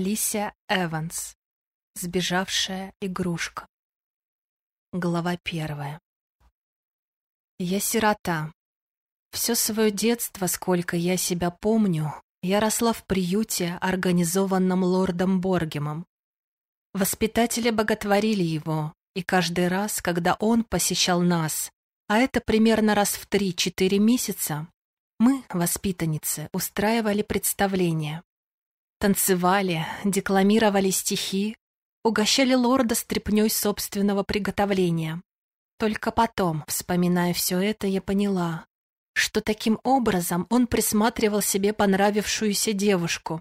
Алисия Эванс. Сбежавшая игрушка. Глава первая. Я сирота. Все свое детство, сколько я себя помню, я росла в приюте, организованном лордом Боргемом. Воспитатели боготворили его, и каждый раз, когда он посещал нас, а это примерно раз в три-четыре месяца, мы, воспитанницы, устраивали представления. Танцевали, декламировали стихи, угощали лорда стряпнёй собственного приготовления. Только потом, вспоминая все это, я поняла, что таким образом он присматривал себе понравившуюся девушку.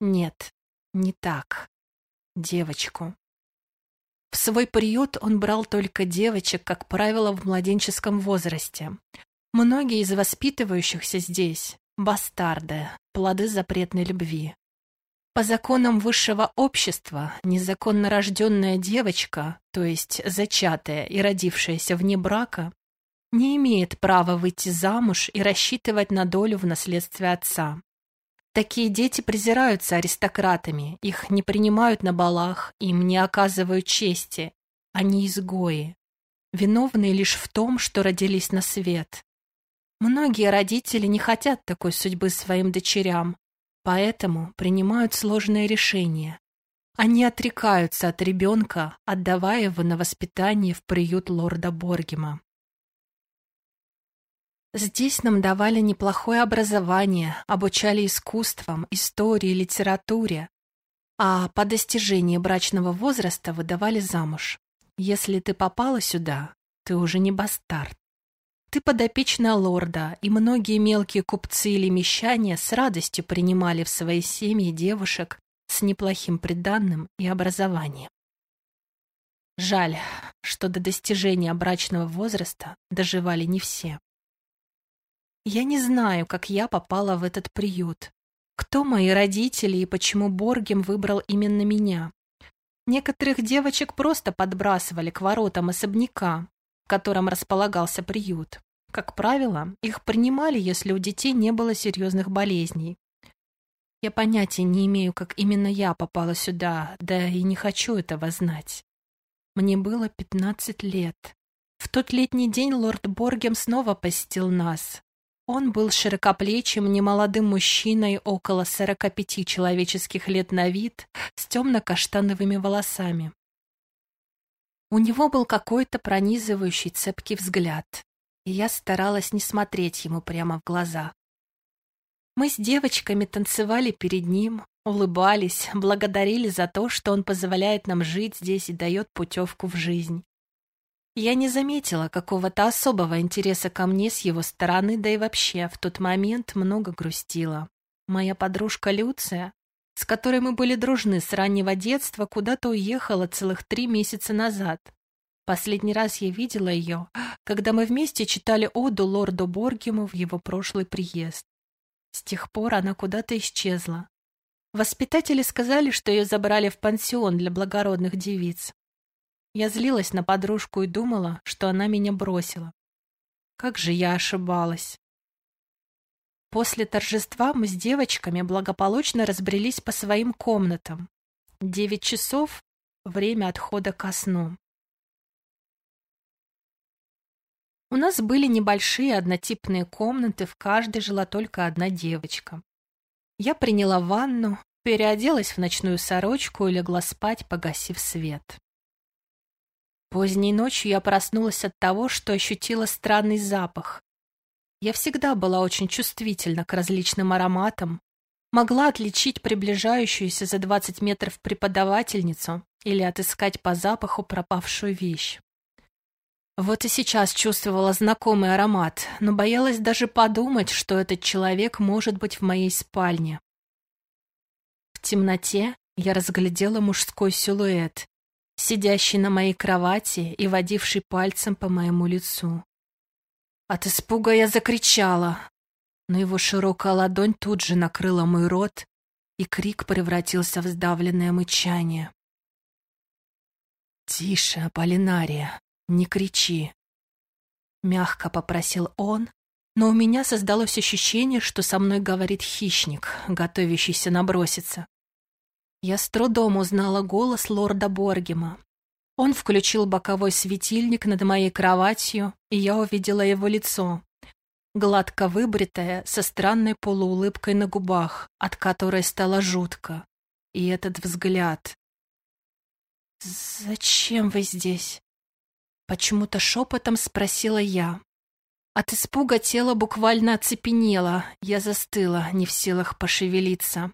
Нет, не так. Девочку. В свой приют он брал только девочек, как правило, в младенческом возрасте. Многие из воспитывающихся здесь — бастарды, плоды запретной любви. По законам высшего общества незаконно рожденная девочка, то есть зачатая и родившаяся вне брака, не имеет права выйти замуж и рассчитывать на долю в наследстве отца. Такие дети презираются аристократами, их не принимают на балах, им не оказывают чести, они изгои, виновные лишь в том, что родились на свет. Многие родители не хотят такой судьбы своим дочерям, Поэтому принимают сложные решения. Они отрекаются от ребенка, отдавая его на воспитание в приют лорда Боргема. Здесь нам давали неплохое образование, обучали искусствам, истории, литературе, а по достижении брачного возраста выдавали замуж. Если ты попала сюда, ты уже не бастард. Ты подопечная лорда, и многие мелкие купцы или мещане с радостью принимали в свои семьи девушек с неплохим приданным и образованием. Жаль, что до достижения брачного возраста доживали не все. Я не знаю, как я попала в этот приют. Кто мои родители и почему Боргем выбрал именно меня? Некоторых девочек просто подбрасывали к воротам особняка, котором располагался приют. Как правило, их принимали, если у детей не было серьезных болезней. Я понятия не имею, как именно я попала сюда, да и не хочу этого знать. Мне было пятнадцать лет. В тот летний день лорд Боргем снова посетил нас. Он был широкоплечим, немолодым мужчиной около сорока пяти человеческих лет на вид, с темно-каштановыми волосами. У него был какой-то пронизывающий цепкий взгляд, и я старалась не смотреть ему прямо в глаза. Мы с девочками танцевали перед ним, улыбались, благодарили за то, что он позволяет нам жить здесь и дает путевку в жизнь. Я не заметила какого-то особого интереса ко мне с его стороны, да и вообще в тот момент много грустила. Моя подружка Люция, с которой мы были дружны с раннего детства, куда-то уехала целых три месяца назад. Последний раз я видела ее, когда мы вместе читали оду лорду Боргему в его прошлый приезд. С тех пор она куда-то исчезла. Воспитатели сказали, что ее забрали в пансион для благородных девиц. Я злилась на подружку и думала, что она меня бросила. Как же я ошибалась. После торжества мы с девочками благополучно разбрелись по своим комнатам. Девять часов — время отхода ко сну. У нас были небольшие однотипные комнаты, в каждой жила только одна девочка. Я приняла ванну, переоделась в ночную сорочку и легла спать, погасив свет. Поздней ночью я проснулась от того, что ощутила странный запах. Я всегда была очень чувствительна к различным ароматам, могла отличить приближающуюся за 20 метров преподавательницу или отыскать по запаху пропавшую вещь. Вот и сейчас чувствовала знакомый аромат, но боялась даже подумать, что этот человек может быть в моей спальне. В темноте я разглядела мужской силуэт, сидящий на моей кровати и водивший пальцем по моему лицу. От испуга я закричала, но его широкая ладонь тут же накрыла мой рот, и крик превратился в сдавленное мычание. «Тише, Аполлинария, не кричи!» Мягко попросил он, но у меня создалось ощущение, что со мной говорит хищник, готовящийся наброситься. Я с трудом узнала голос лорда Боргема. Он включил боковой светильник над моей кроватью, и я увидела его лицо. Гладко выбритое, со странной полуулыбкой на губах, от которой стало жутко. И этот взгляд. «Зачем вы здесь?» Почему-то шепотом спросила я. От испуга тело буквально оцепенело, я застыла, не в силах пошевелиться.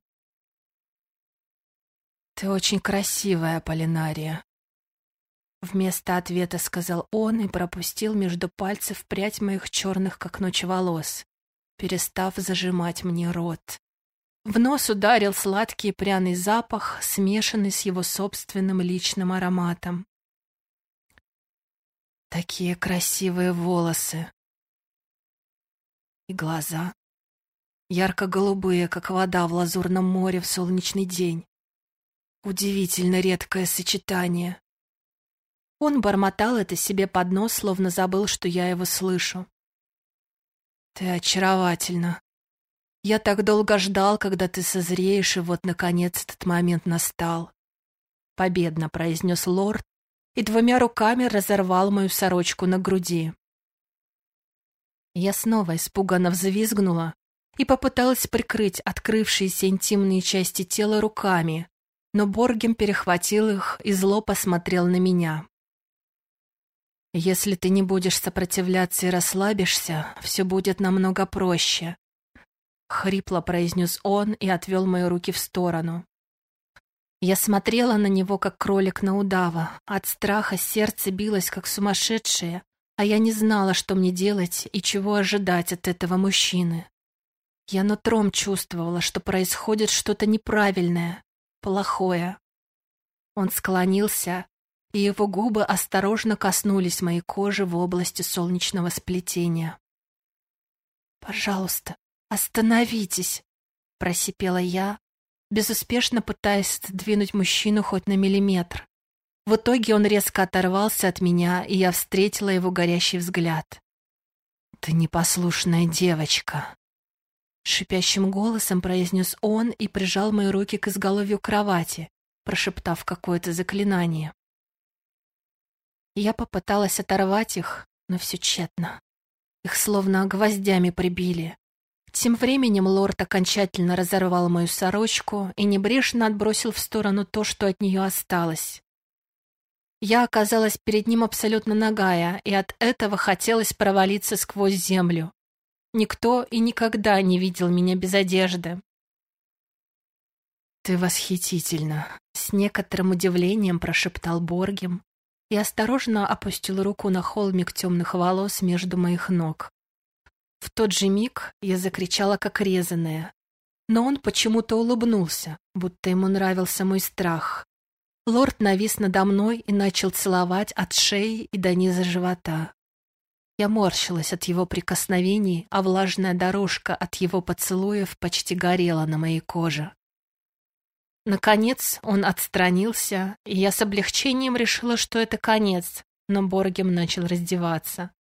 «Ты очень красивая, Полинария», — вместо ответа сказал он и пропустил между пальцев прядь моих черных, как ночь, волос, перестав зажимать мне рот. В нос ударил сладкий пряный запах, смешанный с его собственным личным ароматом. Такие красивые волосы. И глаза. Ярко-голубые, как вода в лазурном море в солнечный день. Удивительно редкое сочетание. Он бормотал это себе под нос, словно забыл, что я его слышу. Ты очаровательна. Я так долго ждал, когда ты созреешь, и вот, наконец, этот момент настал. Победно произнес лорд и двумя руками разорвал мою сорочку на груди. Я снова испуганно взвизгнула и попыталась прикрыть открывшиеся интимные части тела руками, но Боргем перехватил их и зло посмотрел на меня. «Если ты не будешь сопротивляться и расслабишься, все будет намного проще», — хрипло произнес он и отвел мои руки в сторону. Я смотрела на него, как кролик на удава. От страха сердце билось, как сумасшедшее, а я не знала, что мне делать и чего ожидать от этого мужчины. Я нутром чувствовала, что происходит что-то неправильное, плохое. Он склонился, и его губы осторожно коснулись моей кожи в области солнечного сплетения. «Пожалуйста, остановитесь!» — просипела я, безуспешно пытаясь сдвинуть мужчину хоть на миллиметр. В итоге он резко оторвался от меня, и я встретила его горящий взгляд. «Ты непослушная девочка!» Шипящим голосом произнес он и прижал мои руки к изголовью кровати, прошептав какое-то заклинание. Я попыталась оторвать их, но все тщетно. Их словно гвоздями прибили. Тем временем лорд окончательно разорвал мою сорочку и небрежно отбросил в сторону то, что от нее осталось. Я оказалась перед ним абсолютно нагая, и от этого хотелось провалиться сквозь землю. Никто и никогда не видел меня без одежды. «Ты восхитительна!» — с некоторым удивлением прошептал Боргем и осторожно опустил руку на холмик темных волос между моих ног. В тот же миг я закричала, как резаная, но он почему-то улыбнулся, будто ему нравился мой страх. Лорд навис надо мной и начал целовать от шеи и до низа живота. Я морщилась от его прикосновений, а влажная дорожка от его поцелуев почти горела на моей коже. Наконец он отстранился, и я с облегчением решила, что это конец, но Боргем начал раздеваться.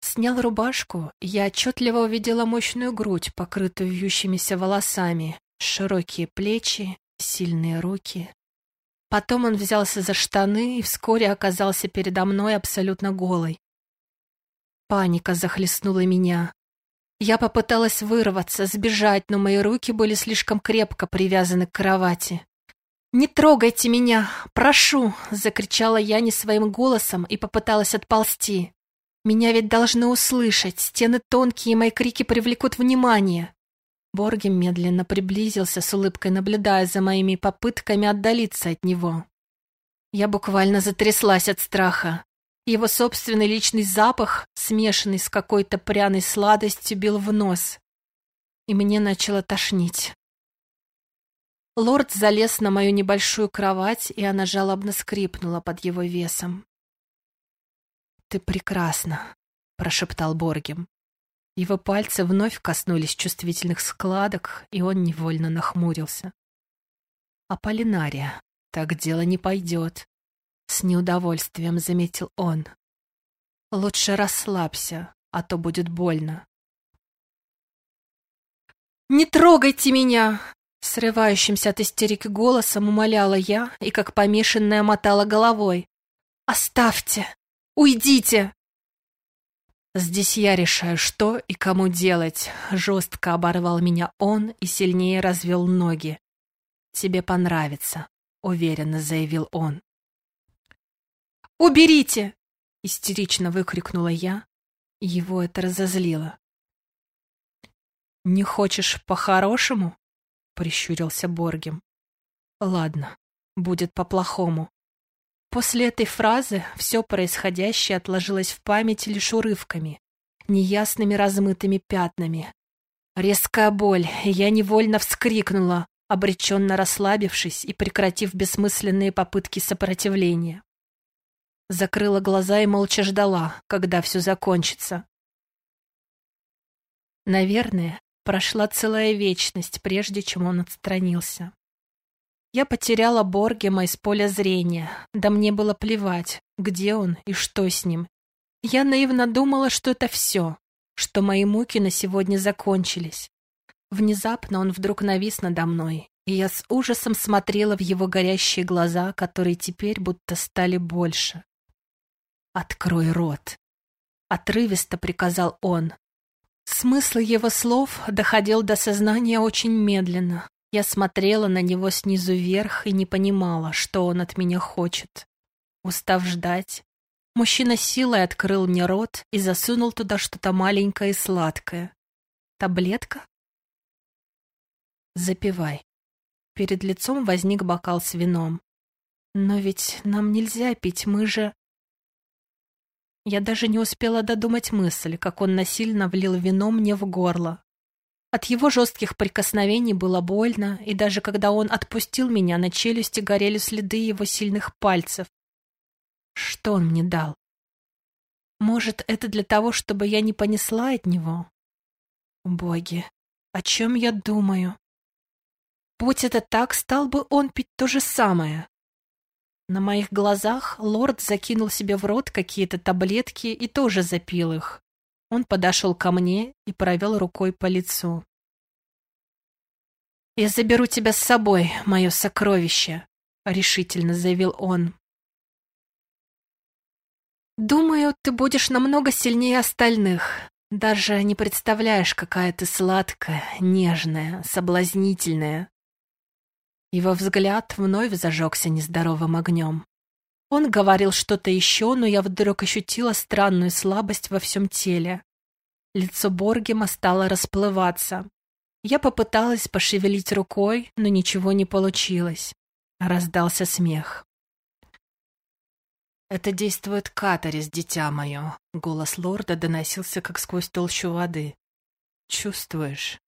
Снял рубашку, я отчетливо увидела мощную грудь, покрытую вьющимися волосами, широкие плечи, сильные руки. Потом он взялся за штаны и вскоре оказался передо мной абсолютно голой. Паника захлестнула меня. Я попыталась вырваться, сбежать, но мои руки были слишком крепко привязаны к кровати. «Не трогайте меня! Прошу!» — закричала я не своим голосом и попыталась отползти. «Меня ведь должны услышать, стены тонкие, и мои крики привлекут внимание!» Борги медленно приблизился с улыбкой, наблюдая за моими попытками отдалиться от него. Я буквально затряслась от страха. Его собственный личный запах, смешанный с какой-то пряной сладостью, бил в нос. И мне начало тошнить. Лорд залез на мою небольшую кровать, и она жалобно скрипнула под его весом. «Ты прекрасна», — прошептал Боргем. Его пальцы вновь коснулись чувствительных складок, и он невольно нахмурился. «Аполлинария, так дело не пойдет», с неудовольствием заметил он. Лучше расслабься, а то будет больно. «Не трогайте меня!» Срывающимся от истерики голосом умоляла я и как помешанная мотала головой. «Оставьте! Уйдите!» «Здесь я решаю, что и кому делать», — жестко оборвал меня он и сильнее развел ноги. «Тебе понравится», — уверенно заявил он. «Уберите!» — истерично выкрикнула я. Его это разозлило. «Не хочешь по-хорошему?» — прищурился Боргем. «Ладно, будет по-плохому». После этой фразы все происходящее отложилось в памяти лишь урывками, неясными размытыми пятнами. Резкая боль, я невольно вскрикнула, обреченно расслабившись и прекратив бессмысленные попытки сопротивления. Закрыла глаза и молча ждала, когда все закончится. Наверное, Прошла целая вечность, прежде чем он отстранился. Я потеряла Боргема из поля зрения, да мне было плевать, где он и что с ним. Я наивно думала, что это все, что мои муки на сегодня закончились. Внезапно он вдруг навис надо мной, и я с ужасом смотрела в его горящие глаза, которые теперь будто стали больше. «Открой рот!» Отрывисто приказал он, Смысл его слов доходил до сознания очень медленно. Я смотрела на него снизу вверх и не понимала, что он от меня хочет. Устав ждать, мужчина силой открыл мне рот и засунул туда что-то маленькое и сладкое. Таблетка? Запивай. Перед лицом возник бокал с вином. Но ведь нам нельзя пить, мы же... Я даже не успела додумать мысль, как он насильно влил вино мне в горло. От его жестких прикосновений было больно, и даже когда он отпустил меня, на челюсти горели следы его сильных пальцев. Что он мне дал? Может, это для того, чтобы я не понесла от него? Боги, о чем я думаю? Будь это так, стал бы он пить то же самое. На моих глазах лорд закинул себе в рот какие-то таблетки и тоже запил их. Он подошел ко мне и провел рукой по лицу. «Я заберу тебя с собой, мое сокровище», — решительно заявил он. «Думаю, ты будешь намного сильнее остальных. Даже не представляешь, какая ты сладкая, нежная, соблазнительная. Его взгляд вновь зажегся нездоровым огнем. Он говорил что-то еще, но я вдруг ощутила странную слабость во всем теле. Лицо Боргема стало расплываться. Я попыталась пошевелить рукой, но ничего не получилось. Раздался смех. «Это действует катарис, дитя мое», — голос лорда доносился, как сквозь толщу воды. «Чувствуешь?»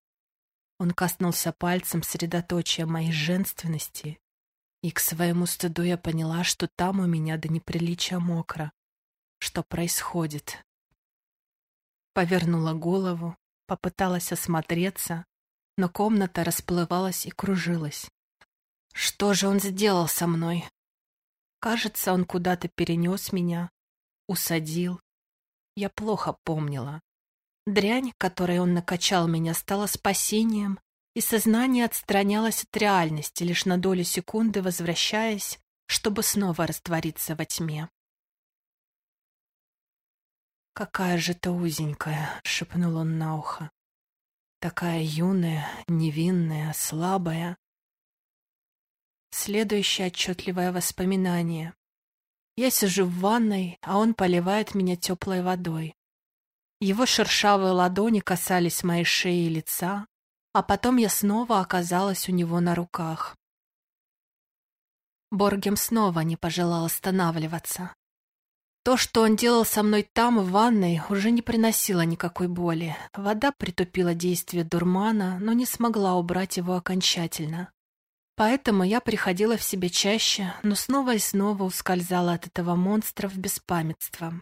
Он коснулся пальцем средоточия моей женственности, и к своему стыду я поняла, что там у меня до неприличия мокро. Что происходит? Повернула голову, попыталась осмотреться, но комната расплывалась и кружилась. Что же он сделал со мной? Кажется, он куда-то перенес меня, усадил. Я плохо помнила. Дрянь, которой он накачал меня, стала спасением, и сознание отстранялось от реальности, лишь на долю секунды возвращаясь, чтобы снова раствориться во тьме. «Какая же ты узенькая!» — шепнул он на ухо. «Такая юная, невинная, слабая». Следующее отчетливое воспоминание. Я сижу в ванной, а он поливает меня теплой водой. Его шершавые ладони касались моей шеи и лица, а потом я снова оказалась у него на руках. Боргем снова не пожелал останавливаться. То, что он делал со мной там, в ванной, уже не приносило никакой боли. Вода притупила действие дурмана, но не смогла убрать его окончательно. Поэтому я приходила в себя чаще, но снова и снова ускользала от этого монстра в беспамятство.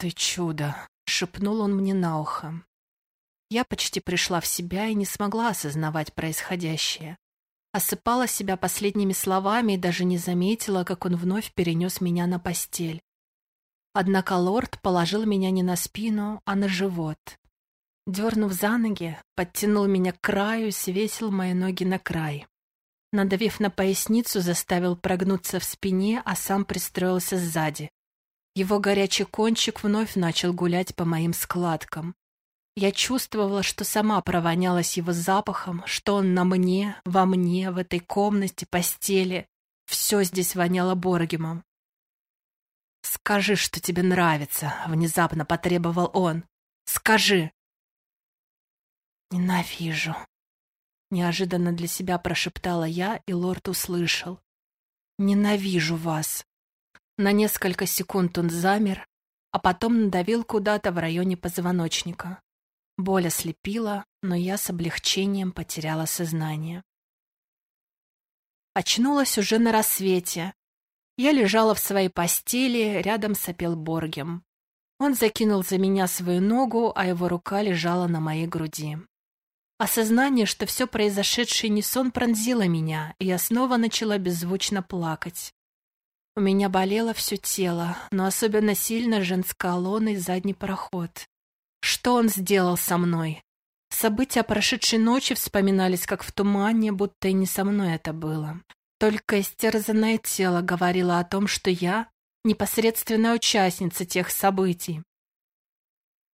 «Ты чудо!» — шепнул он мне на ухо. Я почти пришла в себя и не смогла осознавать происходящее. Осыпала себя последними словами и даже не заметила, как он вновь перенес меня на постель. Однако лорд положил меня не на спину, а на живот. Дернув за ноги, подтянул меня к краю и свесил мои ноги на край. Надавив на поясницу, заставил прогнуться в спине, а сам пристроился сзади. Его горячий кончик вновь начал гулять по моим складкам. Я чувствовала, что сама провонялась его запахом, что он на мне, во мне, в этой комнате, постели. Все здесь воняло Боргемом. «Скажи, что тебе нравится», — внезапно потребовал он. «Скажи!» «Ненавижу», — неожиданно для себя прошептала я, и лорд услышал. «Ненавижу вас». На несколько секунд он замер, а потом надавил куда-то в районе позвоночника. Боль ослепила, но я с облегчением потеряла сознание. Очнулась уже на рассвете. Я лежала в своей постели, рядом сопел Боргем. Он закинул за меня свою ногу, а его рука лежала на моей груди. Осознание, что все произошедшее не сон, пронзило меня, и я снова начала беззвучно плакать. У меня болело все тело, но особенно сильно и задний проход. Что он сделал со мной? События прошедшей ночи вспоминались как в тумане, будто и не со мной это было. Только истерзанное тело говорило о том, что я — непосредственная участница тех событий.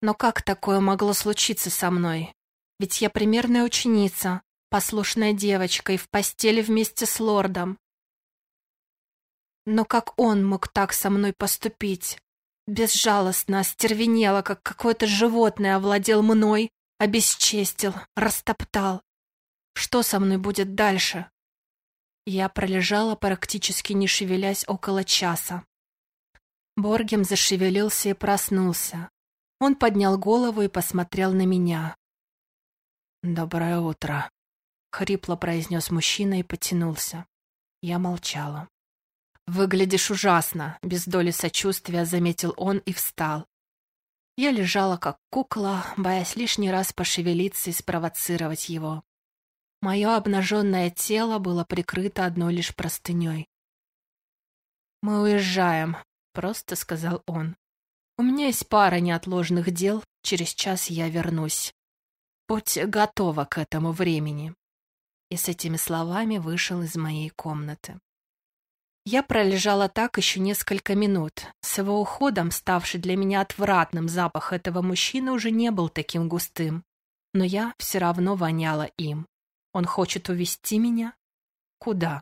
Но как такое могло случиться со мной? Ведь я примерная ученица, послушная девочка и в постели вместе с лордом. Но как он мог так со мной поступить? Безжалостно остервенело, как какое-то животное овладел мной, обесчестил, растоптал. Что со мной будет дальше? Я пролежала, практически не шевелясь, около часа. Боргем зашевелился и проснулся. Он поднял голову и посмотрел на меня. «Доброе утро», — хрипло произнес мужчина и потянулся. Я молчала. «Выглядишь ужасно», — без доли сочувствия заметил он и встал. Я лежала как кукла, боясь лишний раз пошевелиться и спровоцировать его. Мое обнаженное тело было прикрыто одной лишь простыней. «Мы уезжаем», — просто сказал он. «У меня есть пара неотложных дел, через час я вернусь. Будь готова к этому времени». И с этими словами вышел из моей комнаты. Я пролежала так еще несколько минут. С его уходом, ставший для меня отвратным, запах этого мужчины уже не был таким густым. Но я все равно воняла им. Он хочет увести меня? Куда?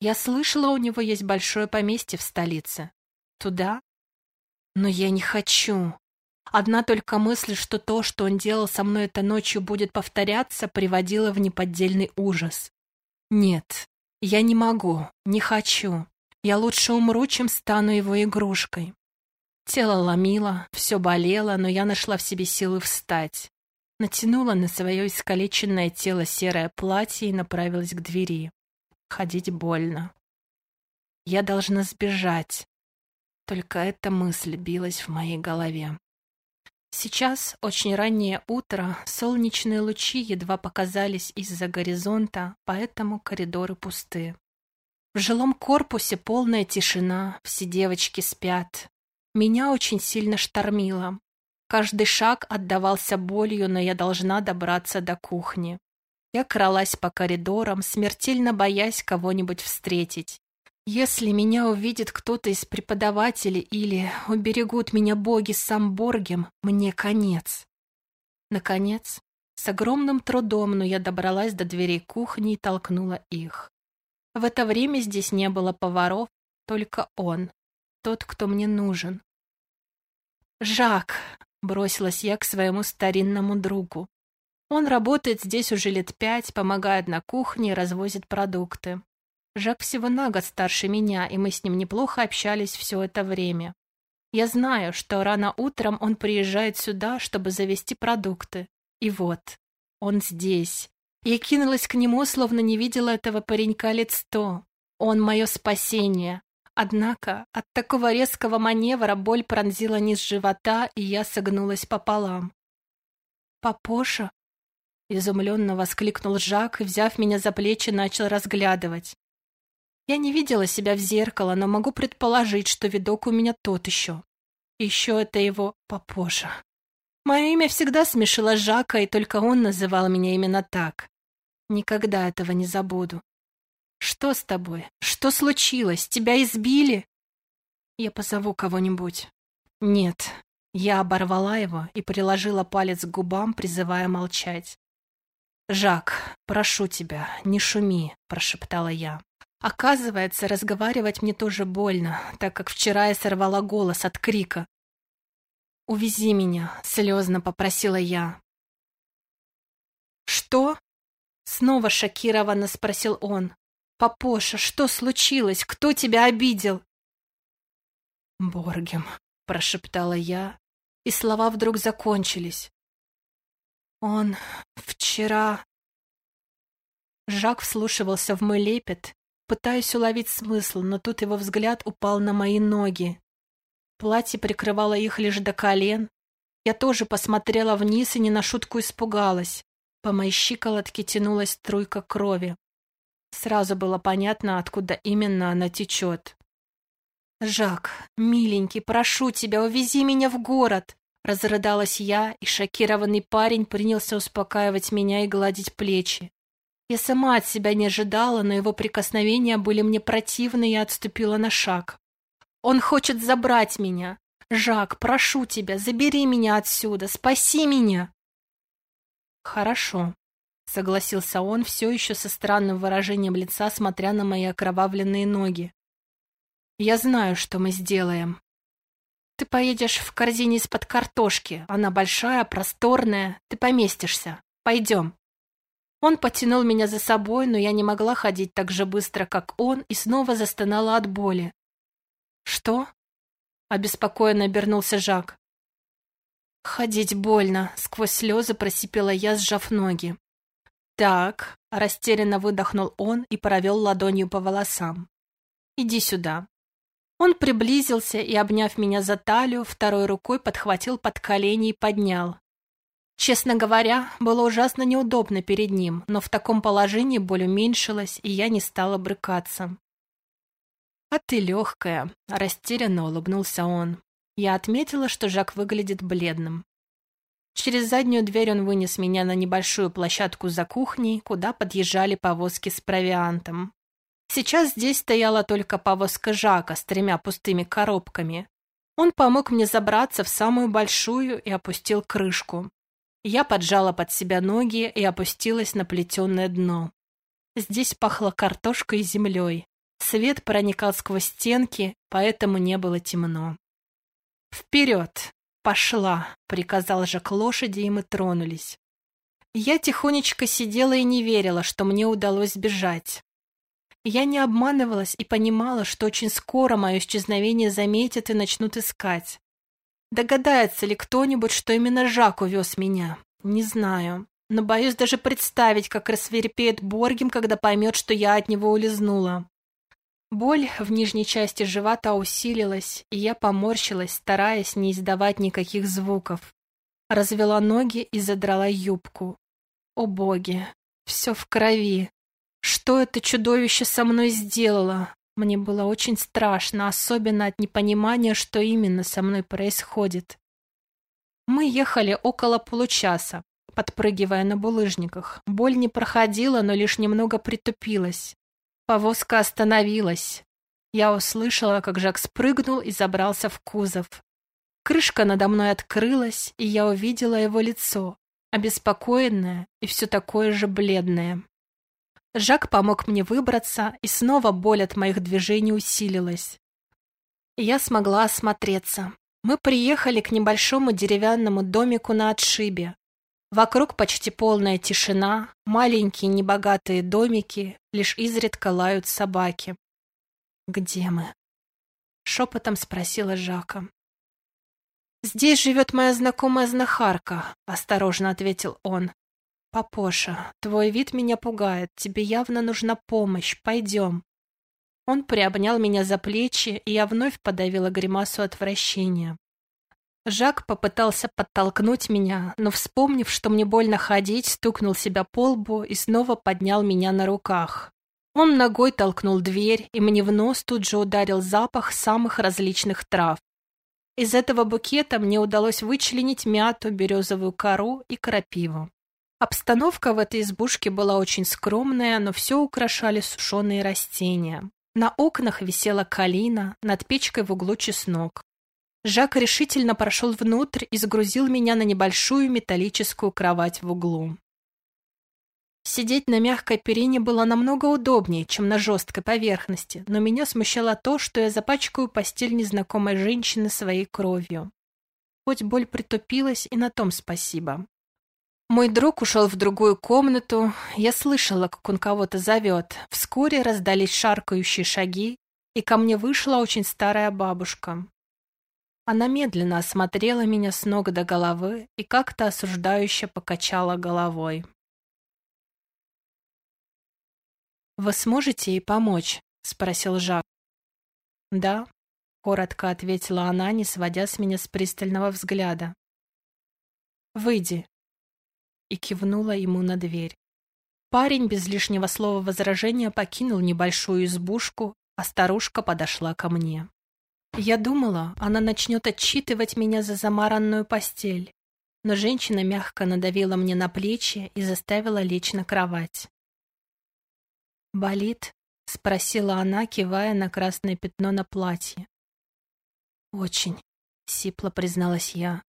Я слышала, у него есть большое поместье в столице. Туда? Но я не хочу. Одна только мысль, что то, что он делал со мной этой ночью, будет повторяться, приводила в неподдельный ужас. Нет, я не могу, не хочу. Я лучше умру, чем стану его игрушкой. Тело ломило, все болело, но я нашла в себе силы встать. Натянула на свое искалеченное тело серое платье и направилась к двери. Ходить больно. Я должна сбежать. Только эта мысль билась в моей голове. Сейчас очень раннее утро, солнечные лучи едва показались из-за горизонта, поэтому коридоры пусты. В жилом корпусе полная тишина, все девочки спят. Меня очень сильно штормило. Каждый шаг отдавался болью, но я должна добраться до кухни. Я кралась по коридорам, смертельно боясь кого-нибудь встретить. Если меня увидит кто-то из преподавателей или уберегут меня боги сам Боргем, мне конец. Наконец, с огромным трудом, но я добралась до дверей кухни и толкнула их. В это время здесь не было поваров, только он, тот, кто мне нужен. «Жак!» — бросилась я к своему старинному другу. Он работает здесь уже лет пять, помогает на кухне и развозит продукты. Жак всего на год старше меня, и мы с ним неплохо общались все это время. Я знаю, что рано утром он приезжает сюда, чтобы завести продукты. И вот, он здесь. Я кинулась к нему, словно не видела этого паренька лет сто. Он мое спасение. Однако от такого резкого маневра боль пронзила низ живота, и я согнулась пополам. «Папоша?» — изумленно воскликнул Жак и, взяв меня за плечи, начал разглядывать. Я не видела себя в зеркало, но могу предположить, что видок у меня тот еще. Еще это его папоша. Мое имя всегда смешило Жака, и только он называл меня именно так. Никогда этого не забуду. Что с тобой? Что случилось? Тебя избили? Я позову кого-нибудь. Нет. Я оборвала его и приложила палец к губам, призывая молчать. «Жак, прошу тебя, не шуми», — прошептала я. Оказывается, разговаривать мне тоже больно, так как вчера я сорвала голос от крика. «Увези меня», — слезно попросила я. «Что?» — снова шокированно спросил он. «Папоша, что случилось? Кто тебя обидел?» «Боргем», — прошептала я, и слова вдруг закончились. «Он вчера...» Жак вслушивался в мой лепет, пытаясь уловить смысл, но тут его взгляд упал на мои ноги. Платье прикрывало их лишь до колен. Я тоже посмотрела вниз и не на шутку испугалась. По моей щиколотке тянулась струйка крови. Сразу было понятно, откуда именно она течет. «Жак, миленький, прошу тебя, увези меня в город!» Разрыдалась я, и шокированный парень принялся успокаивать меня и гладить плечи. Я сама от себя не ожидала, но его прикосновения были мне противны, и отступила на шаг. «Он хочет забрать меня! Жак, прошу тебя, забери меня отсюда, спаси меня!» «Хорошо», — согласился он, все еще со странным выражением лица, смотря на мои окровавленные ноги. «Я знаю, что мы сделаем. Ты поедешь в корзине из-под картошки. Она большая, просторная. Ты поместишься. Пойдем. Он потянул меня за собой, но я не могла ходить так же быстро, как он, и снова застонала от боли. «Что?» — обеспокоенно обернулся Жак. «Ходить больно», — сквозь слезы просипела я, сжав ноги. «Так», — растерянно выдохнул он и провел ладонью по волосам. «Иди сюда». Он приблизился и, обняв меня за талию, второй рукой подхватил под колени и поднял. Честно говоря, было ужасно неудобно перед ним, но в таком положении боль уменьшилась, и я не стала брыкаться. «А ты легкая», — растерянно улыбнулся он. Я отметила, что Жак выглядит бледным. Через заднюю дверь он вынес меня на небольшую площадку за кухней, куда подъезжали повозки с провиантом. Сейчас здесь стояла только повозка Жака с тремя пустыми коробками. Он помог мне забраться в самую большую и опустил крышку. Я поджала под себя ноги и опустилась на плетеное дно. Здесь пахло картошкой и землей. Свет проникал сквозь стенки, поэтому не было темно. «Вперед! Пошла!» — приказал Жак лошади, и мы тронулись. Я тихонечко сидела и не верила, что мне удалось сбежать. Я не обманывалась и понимала, что очень скоро мое исчезновение заметят и начнут искать. Догадается ли кто-нибудь, что именно Жак увез меня? Не знаю. Но боюсь даже представить, как рассверепеет Боргем, когда поймет, что я от него улизнула. Боль в нижней части живота усилилась, и я поморщилась, стараясь не издавать никаких звуков. Развела ноги и задрала юбку. О боги, все в крови. Что это чудовище со мной сделало? Мне было очень страшно, особенно от непонимания, что именно со мной происходит. Мы ехали около получаса, подпрыгивая на булыжниках. Боль не проходила, но лишь немного притупилась. Повозка остановилась. Я услышала, как Жак спрыгнул и забрался в кузов. Крышка надо мной открылась, и я увидела его лицо, обеспокоенное и все такое же бледное. Жак помог мне выбраться, и снова боль от моих движений усилилась. Я смогла осмотреться. Мы приехали к небольшому деревянному домику на отшибе. Вокруг почти полная тишина, маленькие небогатые домики, лишь изредка лают собаки. «Где мы?» — шепотом спросила Жака. «Здесь живет моя знакомая знахарка», — осторожно ответил он. «Папоша, твой вид меня пугает, тебе явно нужна помощь, пойдем». Он приобнял меня за плечи, и я вновь подавила гримасу отвращения. Жак попытался подтолкнуть меня, но, вспомнив, что мне больно ходить, стукнул себя по лбу и снова поднял меня на руках. Он ногой толкнул дверь, и мне в нос тут же ударил запах самых различных трав. Из этого букета мне удалось вычленить мяту, березовую кору и крапиву. Обстановка в этой избушке была очень скромная, но все украшали сушеные растения. На окнах висела калина, над печкой в углу чеснок. Жак решительно прошел внутрь и загрузил меня на небольшую металлическую кровать в углу. Сидеть на мягкой перине было намного удобнее, чем на жесткой поверхности, но меня смущало то, что я запачкаю постель незнакомой женщины своей кровью. Хоть боль притупилась, и на том спасибо. Мой друг ушел в другую комнату, я слышала, как он кого-то зовет. Вскоре раздались шаркающие шаги, и ко мне вышла очень старая бабушка. Она медленно осмотрела меня с ног до головы и как-то осуждающе покачала головой. «Вы сможете ей помочь?» — спросил Жак. «Да», — коротко ответила она, не сводя с меня с пристального взгляда. «Выйди», — и кивнула ему на дверь. Парень без лишнего слова возражения покинул небольшую избушку, а старушка подошла ко мне. Я думала, она начнет отчитывать меня за замаранную постель, но женщина мягко надавила мне на плечи и заставила лечь на кровать. «Болит?» — спросила она, кивая на красное пятно на платье. «Очень», — сипло призналась я.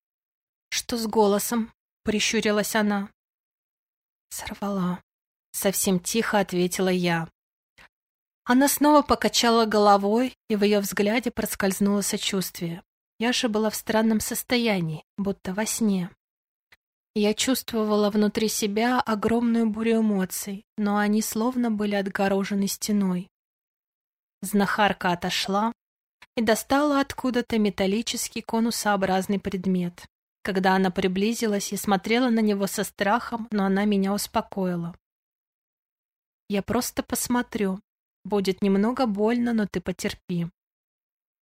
«Что с голосом?» — прищурилась она. «Сорвала», — совсем тихо ответила я. Она снова покачала головой, и в ее взгляде проскользнуло сочувствие. Я же была в странном состоянии, будто во сне. Я чувствовала внутри себя огромную бурю эмоций, но они словно были отгорожены стеной. Знахарка отошла и достала откуда-то металлический конусообразный предмет. Когда она приблизилась, я смотрела на него со страхом, но она меня успокоила. «Я просто посмотрю. Будет немного больно, но ты потерпи».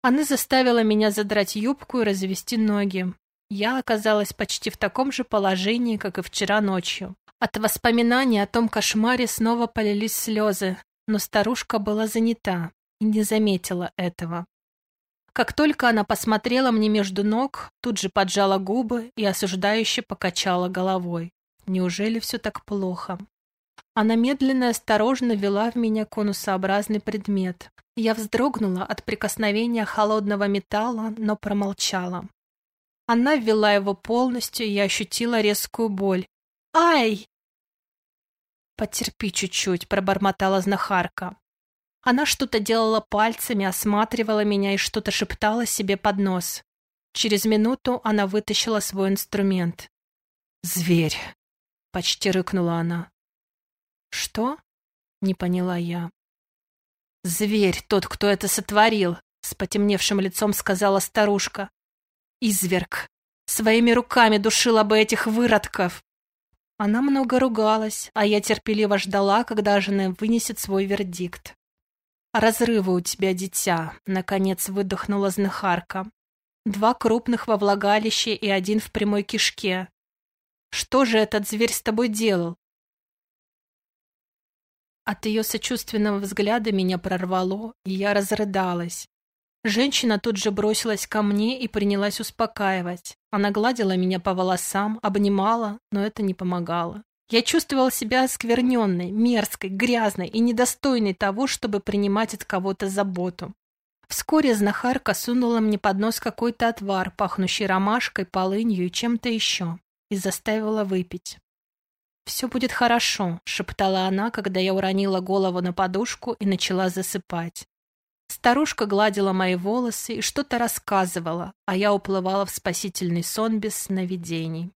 Она заставила меня задрать юбку и развести ноги. Я оказалась почти в таком же положении, как и вчера ночью. От воспоминаний о том кошмаре снова полились слезы, но старушка была занята и не заметила этого. Как только она посмотрела мне между ног, тут же поджала губы и осуждающе покачала головой. Неужели все так плохо? Она медленно и осторожно вела в меня конусообразный предмет. Я вздрогнула от прикосновения холодного металла, но промолчала. Она ввела его полностью, и я ощутила резкую боль. «Ай!» «Потерпи чуть-чуть», — пробормотала знахарка. Она что-то делала пальцами, осматривала меня и что-то шептала себе под нос. Через минуту она вытащила свой инструмент. «Зверь!» — почти рыкнула она. «Что?» — не поняла я. «Зверь, тот, кто это сотворил!» — с потемневшим лицом сказала старушка. Изверг. Своими руками душила бы этих выродков. Она много ругалась, а я терпеливо ждала, когда жена вынесет свой вердикт. «Разрывы у тебя, дитя», — наконец выдохнула знахарка. «Два крупных во влагалище и один в прямой кишке. Что же этот зверь с тобой делал?» От ее сочувственного взгляда меня прорвало, и я разрыдалась. Женщина тут же бросилась ко мне и принялась успокаивать. Она гладила меня по волосам, обнимала, но это не помогало. Я чувствовала себя оскверненной, мерзкой, грязной и недостойной того, чтобы принимать от кого-то заботу. Вскоре знахарка сунула мне под нос какой-то отвар, пахнущий ромашкой, полынью и чем-то еще, и заставила выпить. «Все будет хорошо», — шептала она, когда я уронила голову на подушку и начала засыпать. Старушка гладила мои волосы и что-то рассказывала, а я уплывала в спасительный сон без сновидений.